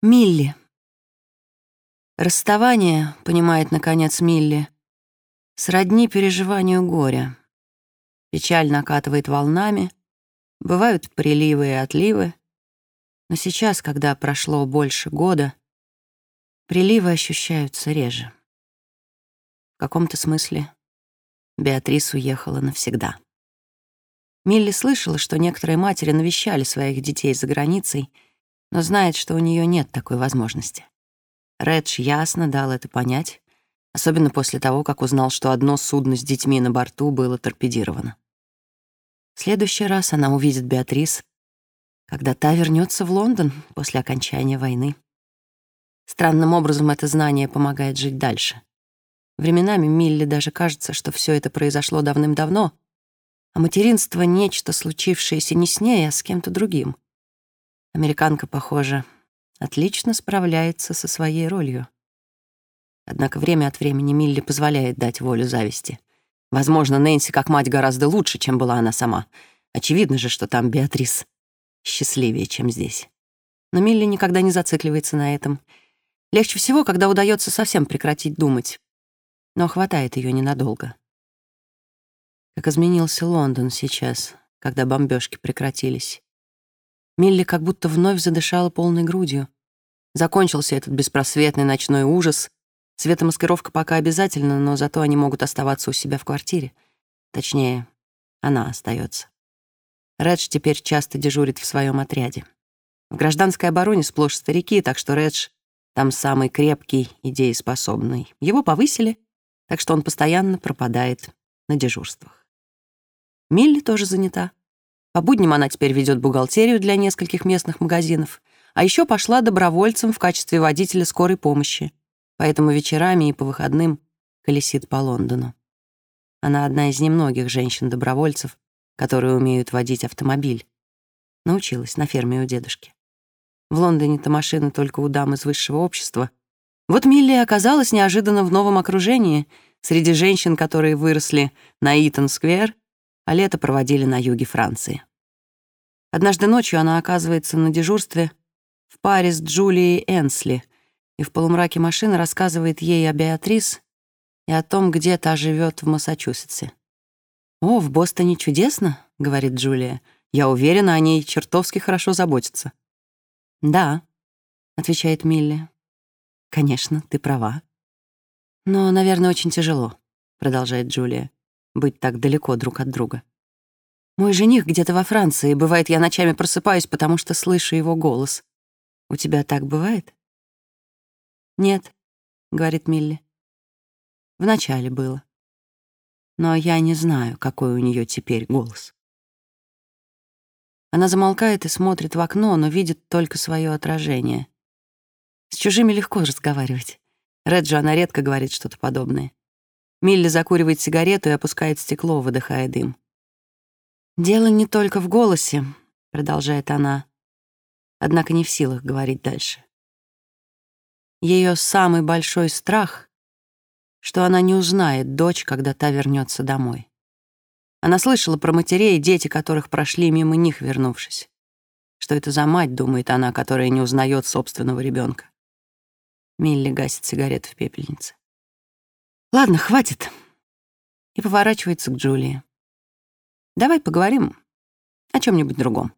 Милли. Расставание, понимает наконец Милли, сродни переживанию горя. Печаль накатывает волнами, бывают приливы и отливы, но сейчас, когда прошло больше года, приливы ощущаются реже. В каком-то смысле Беатрис уехала навсегда. Милли слышала, что некоторые матери навещали своих детей за границей — но знает, что у нее нет такой возможности. Редж ясно дал это понять, особенно после того, как узнал, что одно судно с детьми на борту было торпедировано. В следующий раз она увидит Беатрис, когда та вернется в Лондон после окончания войны. Странным образом это знание помогает жить дальше. Временами Милли даже кажется, что все это произошло давным-давно, а материнство — нечто, случившееся не с ней, а с кем-то другим — Американка, похоже, отлично справляется со своей ролью. Однако время от времени Милли позволяет дать волю зависти. Возможно, Нэнси как мать гораздо лучше, чем была она сама. Очевидно же, что там Беатрис счастливее, чем здесь. Но Милли никогда не зацикливается на этом. Легче всего, когда удается совсем прекратить думать. Но хватает ее ненадолго. Как изменился Лондон сейчас, когда бомбежки прекратились. Милли как будто вновь задышала полной грудью. Закончился этот беспросветный ночной ужас. Светомаскировка пока обязательна, но зато они могут оставаться у себя в квартире. Точнее, она остается. Редж теперь часто дежурит в своем отряде. В гражданской обороне сплошь старики, так что Редж там самый крепкий и дееспособный. Его повысили, так что он постоянно пропадает на дежурствах. Милли тоже занята. По будням она теперь ведет бухгалтерию для нескольких местных магазинов, а еще пошла добровольцем в качестве водителя скорой помощи, поэтому вечерами и по выходным колесит по Лондону. Она одна из немногих женщин-добровольцев, которые умеют водить автомобиль. Научилась на ферме у дедушки. В Лондоне-то машины только у дам из высшего общества. Вот Милли оказалась неожиданно в новом окружении, среди женщин, которые выросли на Итон-сквер, а лето проводили на юге Франции. Однажды ночью она оказывается на дежурстве в паре с Джулией Энсли и в полумраке машины рассказывает ей о Беатрис и о том, где та живет в Массачусетсе. «О, в Бостоне чудесно», — говорит Джулия. «Я уверена, о ней чертовски хорошо заботятся». «Да», — отвечает Милли. «Конечно, ты права». «Но, наверное, очень тяжело», — продолжает Джулия, «быть так далеко друг от друга». Мой жених где-то во Франции. Бывает, я ночами просыпаюсь, потому что слышу его голос. У тебя так бывает? Нет, говорит Милли. Вначале было. Но я не знаю, какой у нее теперь голос. Она замолкает и смотрит в окно, но видит только свое отражение. С чужими легко разговаривать. Реджи она редко говорит что-то подобное. Милли закуривает сигарету и опускает стекло, выдыхая дым. «Дело не только в голосе», — продолжает она, однако не в силах говорить дальше. Ее самый большой страх, что она не узнает дочь, когда та вернется домой. Она слышала про матерей, дети которых прошли мимо них, вернувшись. Что это за мать, думает она, которая не узнает собственного ребенка. Милли гасит сигарету в пепельнице. «Ладно, хватит», и поворачивается к Джулии. Давай поговорим о чем-нибудь другом.